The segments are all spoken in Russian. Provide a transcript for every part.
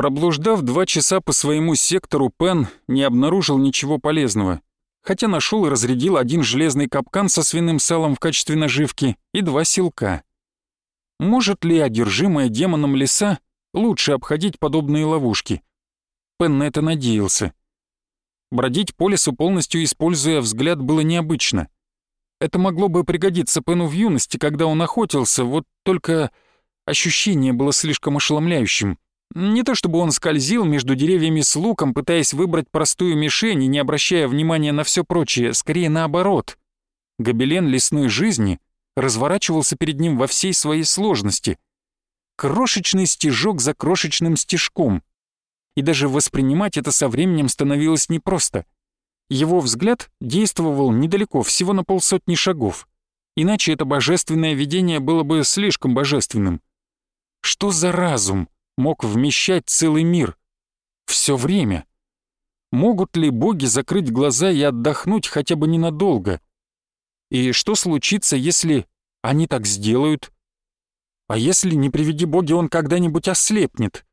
Проблуждав два часа по своему сектору, Пен не обнаружил ничего полезного, хотя нашел и разрядил один железный капкан со свиным салом в качестве наживки и два силка. Может ли одержимая демоном леса лучше обходить подобные ловушки? Пен на это надеялся. Бродить по лесу, полностью используя взгляд, было необычно. Это могло бы пригодиться Пену в юности, когда он охотился, вот только ощущение было слишком ошеломляющим. Не то чтобы он скользил между деревьями с луком, пытаясь выбрать простую мишень и не обращая внимания на все прочее, скорее наоборот. Гобелен лесной жизни разворачивался перед ним во всей своей сложности. Крошечный стежок за крошечным стежком. И даже воспринимать это со временем становилось непросто. Его взгляд действовал недалеко, всего на полсотни шагов. Иначе это божественное видение было бы слишком божественным. Что за разум? Мог вмещать целый мир. Все время. Могут ли боги закрыть глаза и отдохнуть хотя бы ненадолго? И что случится, если они так сделают? А если, не приведи боги, он когда-нибудь ослепнет?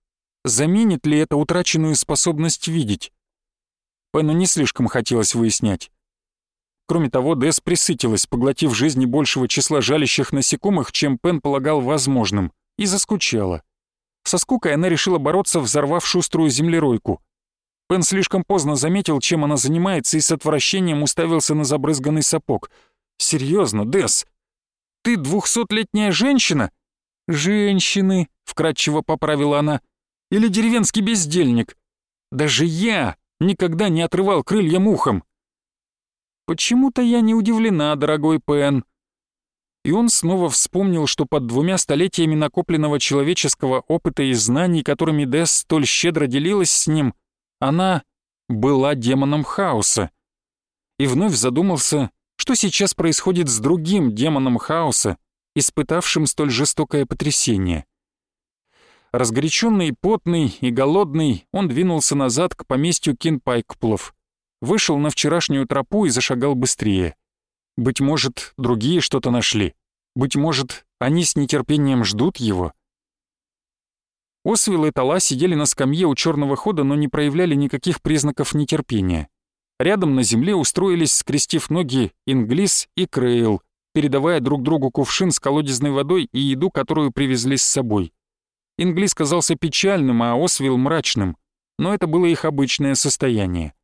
Заменит ли это утраченную способность видеть? Пену не слишком хотелось выяснять. Кроме того, Дэс присытилась, поглотив жизни большего числа жалящих насекомых, чем Пен полагал возможным, и заскучала. Со скукой она решила бороться, взорвав шуструю землеройку. Пен слишком поздно заметил, чем она занимается, и с отвращением уставился на забрызганный сапог. «Серьезно, Дес? Ты двухсотлетняя женщина?» «Женщины», — вкратчиво поправила она. «Или деревенский бездельник? Даже я никогда не отрывал крылья мухам». «Почему-то я не удивлена, дорогой Пен», и он снова вспомнил, что под двумя столетиями накопленного человеческого опыта и знаний, которыми Дес столь щедро делилась с ним, она была демоном хаоса. И вновь задумался, что сейчас происходит с другим демоном хаоса, испытавшим столь жестокое потрясение. Разгоряченный, потный и голодный, он двинулся назад к поместью Кинпайкплов, вышел на вчерашнюю тропу и зашагал быстрее. Быть может, другие что-то нашли. Быть может, они с нетерпением ждут его. Освилл и Тала сидели на скамье у черного хода, но не проявляли никаких признаков нетерпения. Рядом на земле устроились, скрестив ноги, Инглис и Крейл, передавая друг другу кувшин с колодезной водой и еду, которую привезли с собой. Инглис казался печальным, а Освилл мрачным, но это было их обычное состояние.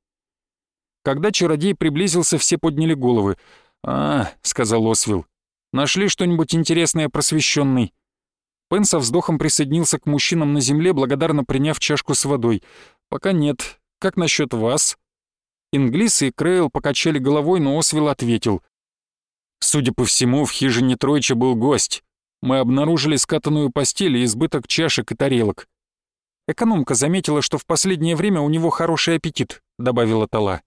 Когда чародей приблизился, все подняли головы. «А», — сказал Освилл, — «нашли что-нибудь интересное просвещенный?» Пен со вздохом присоединился к мужчинам на земле, благодарно приняв чашку с водой. «Пока нет. Как насчет вас?» Инглис и Крейл покачали головой, но Освилл ответил. «Судя по всему, в хижине Тройча был гость. Мы обнаружили скатанную постель и избыток чашек и тарелок. Экономка заметила, что в последнее время у него хороший аппетит», — добавила Тала.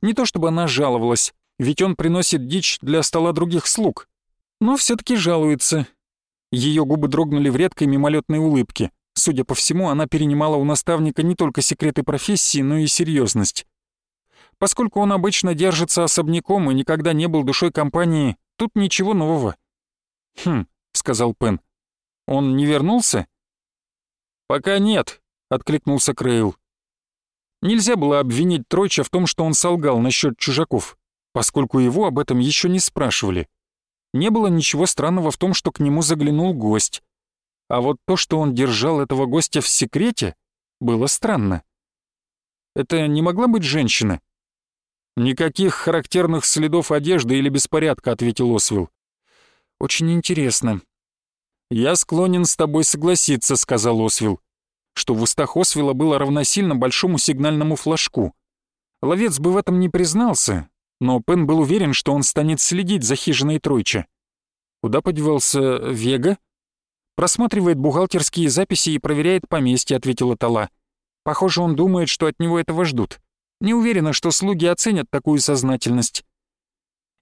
Не то чтобы она жаловалась, ведь он приносит дичь для стола других слуг. Но все таки жалуется. Ее губы дрогнули в редкой мимолетной улыбке. Судя по всему, она перенимала у наставника не только секреты профессии, но и серьезность. Поскольку он обычно держится особняком и никогда не был душой компании, тут ничего нового. «Хм», — сказал Пен. «Он не вернулся?» «Пока нет», — откликнулся Крейл. Нельзя было обвинить Тройча в том, что он солгал насчет чужаков поскольку его об этом еще не спрашивали. Не было ничего странного в том, что к нему заглянул гость. А вот то, что он держал этого гостя в секрете, было странно. Это не могла быть женщина? «Никаких характерных следов одежды или беспорядка», — ответил Освилл. «Очень интересно». «Я склонен с тобой согласиться», — сказал Освилл, что в устах Освилла было равносильно большому сигнальному флажку. Ловец бы в этом не признался, но Пен был уверен, что он станет следить за хижиной Тройча. Куда подевался Вега? Просматривает бухгалтерские записи и проверяет поместье, ответила Тала. Похоже, он думает, что от него этого ждут. Не уверена, что слуги оценят такую сознательность.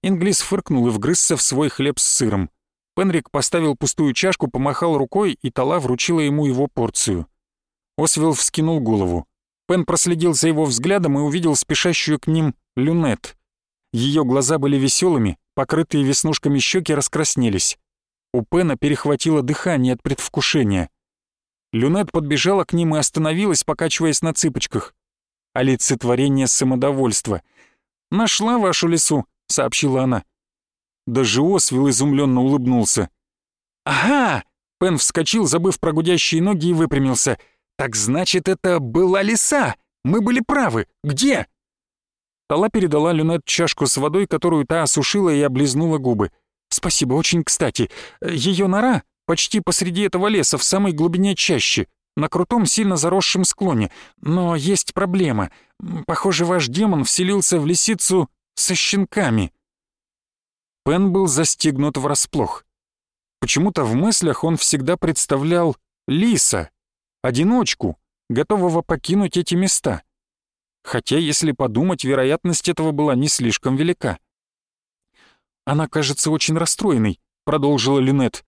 Инглис фыркнул и вгрызся в свой хлеб с сыром. Пенрик поставил пустую чашку, помахал рукой, и Тала вручила ему его порцию. Освилл вскинул голову. Пен проследил за его взглядом и увидел спешащую к ним люнет. Ее глаза были веселыми, покрытые веснушками щеки раскраснелись. У Пена перехватило дыхание от предвкушения. Люнет подбежала к ним и остановилась, покачиваясь на цыпочках. Олицетворение самодовольства. «Нашла вашу лесу», — сообщила она. Даже Освил изумленно улыбнулся. «Ага!» — Пен вскочил, забыв про гудящие ноги и выпрямился. «Так значит, это была лиса! Мы были правы! Где?» Тала передала Люнет чашку с водой, которую та осушила и облизнула губы. «Спасибо, очень кстати. Ее нора почти посреди этого леса, в самой глубине чащи, на крутом, сильно заросшем склоне. Но есть проблема. Похоже, ваш демон вселился в лисицу со щенками». Пен был застигнут врасплох. Почему-то в мыслях он всегда представлял лиса, одиночку, готового покинуть эти места хотя, если подумать, вероятность этого была не слишком велика. «Она кажется очень расстроенной», — продолжила Линет.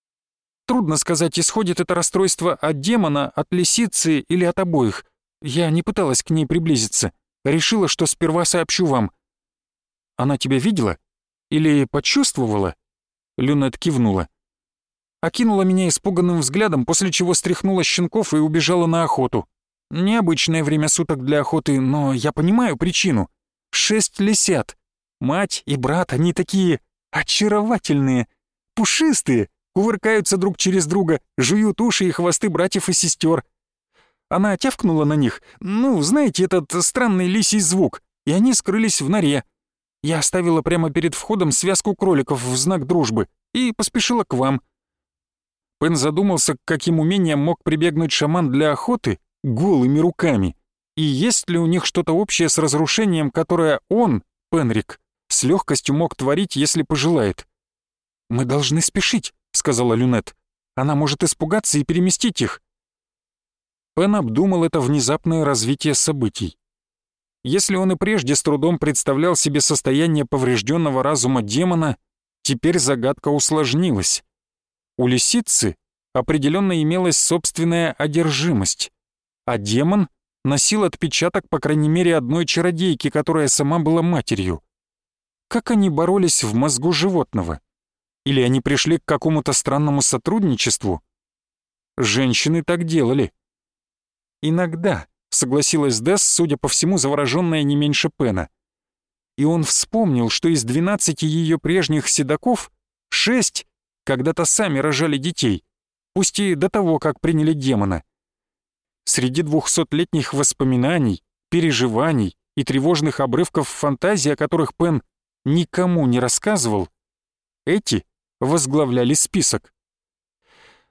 «Трудно сказать, исходит это расстройство от демона, от лисицы или от обоих. Я не пыталась к ней приблизиться. Решила, что сперва сообщу вам». «Она тебя видела? Или почувствовала?» Люнет кивнула. Окинула меня испуганным взглядом, после чего стряхнула щенков и убежала на охоту. Необычное время суток для охоты, но я понимаю причину. Шесть лисят. Мать и брат, они такие очаровательные, пушистые, кувыркаются друг через друга, жуют уши и хвосты братьев и сестер. Она тявкнула на них, ну, знаете, этот странный лисий звук, и они скрылись в норе. Я оставила прямо перед входом связку кроликов в знак дружбы и поспешила к вам. Пен задумался, к каким умениям мог прибегнуть шаман для охоты, голыми руками? И есть ли у них что-то общее с разрушением, которое он, Пенрик, с легкостью мог творить, если пожелает? «Мы должны спешить», — сказала Люнет. «Она может испугаться и переместить их». Пен обдумал это внезапное развитие событий. Если он и прежде с трудом представлял себе состояние поврежденного разума демона, теперь загадка усложнилась. У лисицы определенно имелась собственная одержимость а демон носил отпечаток, по крайней мере, одной чародейки, которая сама была матерью. Как они боролись в мозгу животного? Или они пришли к какому-то странному сотрудничеству? Женщины так делали. Иногда, согласилась Десс, судя по всему, завороженная не меньше Пена. И он вспомнил, что из двенадцати ее прежних седаков шесть когда-то сами рожали детей, пусть и до того, как приняли демона. Среди двухсотлетних воспоминаний, переживаний и тревожных обрывков фантазии, о которых Пен никому не рассказывал, эти возглавляли список.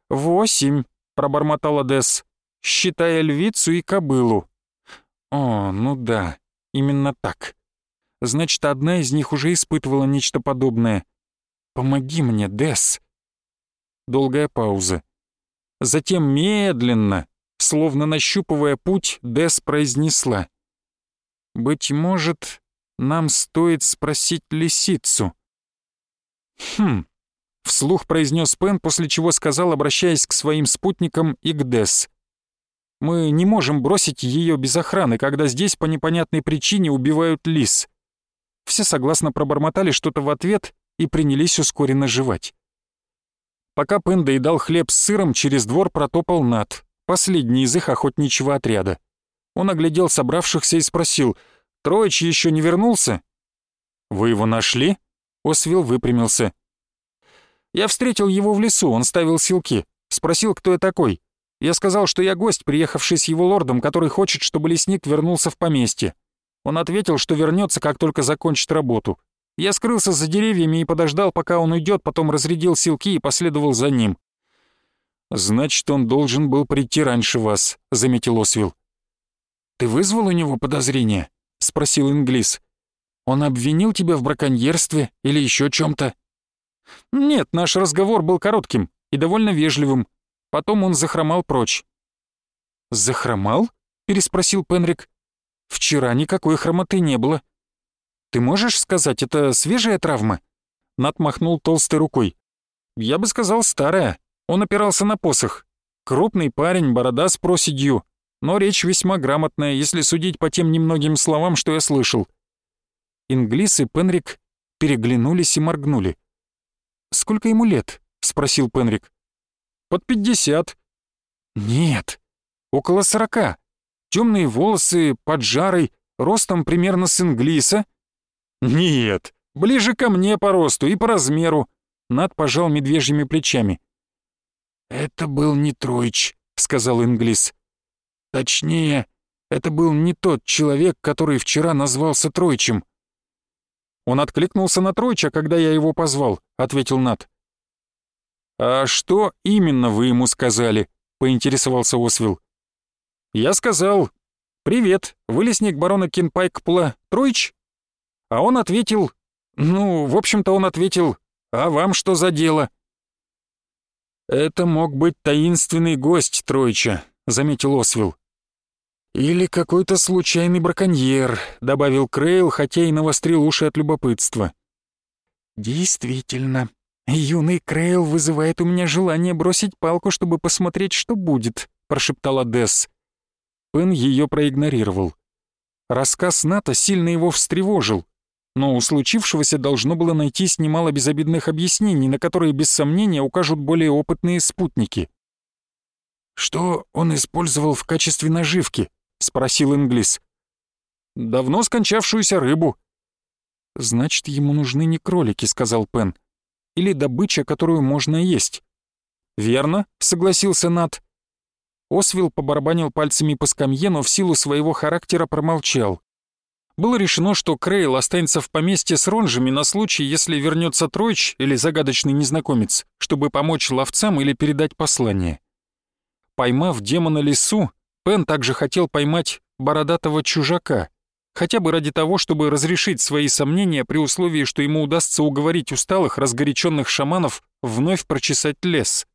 «Восемь», — пробормотала Десс, считая львицу и кобылу. «О, ну да, именно так. Значит, одна из них уже испытывала нечто подобное. Помоги мне, Десс». Долгая пауза. Затем медленно, Словно нащупывая путь, Дес произнесла. «Быть может, нам стоит спросить лисицу». «Хм», — вслух произнес Пен, после чего сказал, обращаясь к своим спутникам и к Дес. «Мы не можем бросить ее без охраны, когда здесь по непонятной причине убивают лис». Все согласно пробормотали что-то в ответ и принялись ускоренно жевать. Пока Пен доедал хлеб с сыром, через двор протопал Нат последний из их охотничьего отряда. Он оглядел собравшихся и спросил, «Троич еще не вернулся?» «Вы его нашли?» Освил выпрямился. «Я встретил его в лесу, он ставил силки. Спросил, кто я такой. Я сказал, что я гость, приехавший с его лордом, который хочет, чтобы лесник вернулся в поместье. Он ответил, что вернется, как только закончит работу. Я скрылся за деревьями и подождал, пока он уйдет, потом разрядил силки и последовал за ним. «Значит, он должен был прийти раньше вас», — заметил Освил. «Ты вызвал у него подозрения?» — спросил Инглис. «Он обвинил тебя в браконьерстве или еще чем-то?» «Нет, наш разговор был коротким и довольно вежливым. Потом он захромал прочь». «Захромал?» — переспросил Пенрик. «Вчера никакой хромоты не было». «Ты можешь сказать, это свежая травма?» Нат махнул толстой рукой. «Я бы сказал, старая. Он опирался на посох. Крупный парень, борода с проседью, но речь весьма грамотная, если судить по тем немногим словам, что я слышал. Инглис и Пенрик переглянулись и моргнули. «Сколько ему лет?» — спросил Пенрик. «Под пятьдесят». «Нет, около сорока. Темные волосы, поджарый, ростом примерно с инглиса». «Нет, ближе ко мне по росту и по размеру», — Над пожал медвежьими плечами. «Это был не Тройч», — сказал Инглис. «Точнее, это был не тот человек, который вчера назвался Тройчем». «Он откликнулся на Тройча, когда я его позвал», — ответил Над. «А что именно вы ему сказали?» — поинтересовался Освилл. «Я сказал, «Привет, вы лесник барона Кинпайкпла Тройч?» А он ответил, ну, в общем-то он ответил, «А вам что за дело?» «Это мог быть таинственный гость Тройча», — заметил Освилл. «Или какой-то случайный браконьер», — добавил Крейл, хотя и навострил уши от любопытства. «Действительно, юный Крейл вызывает у меня желание бросить палку, чтобы посмотреть, что будет», — прошептала Десс. Пен ее проигнорировал. Рассказ Ната сильно его встревожил, но у случившегося должно было найтись немало безобидных объяснений, на которые без сомнения укажут более опытные спутники. «Что он использовал в качестве наживки?» — спросил Инглис. «Давно скончавшуюся рыбу». «Значит, ему нужны не кролики», — сказал Пен. «Или добыча, которую можно есть». «Верно», — согласился Нат. Освил побарабанил пальцами по скамье, но в силу своего характера промолчал. Было решено, что Крейл останется в поместье с ронжами на случай, если вернется Тройч или загадочный незнакомец, чтобы помочь ловцам или передать послание. Поймав демона лесу, Пен также хотел поймать бородатого чужака, хотя бы ради того, чтобы разрешить свои сомнения при условии, что ему удастся уговорить усталых, разгоряченных шаманов вновь прочесать лес.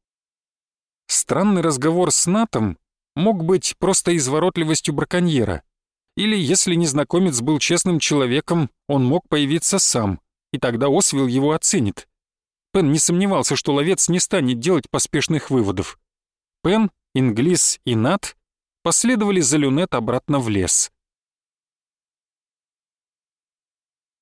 Странный разговор с Натом мог быть просто изворотливостью браконьера — или, если незнакомец был честным человеком, он мог появиться сам, и тогда Освилл его оценит. Пен не сомневался, что ловец не станет делать поспешных выводов. Пен, Инглис и Нат последовали за люнет обратно в лес.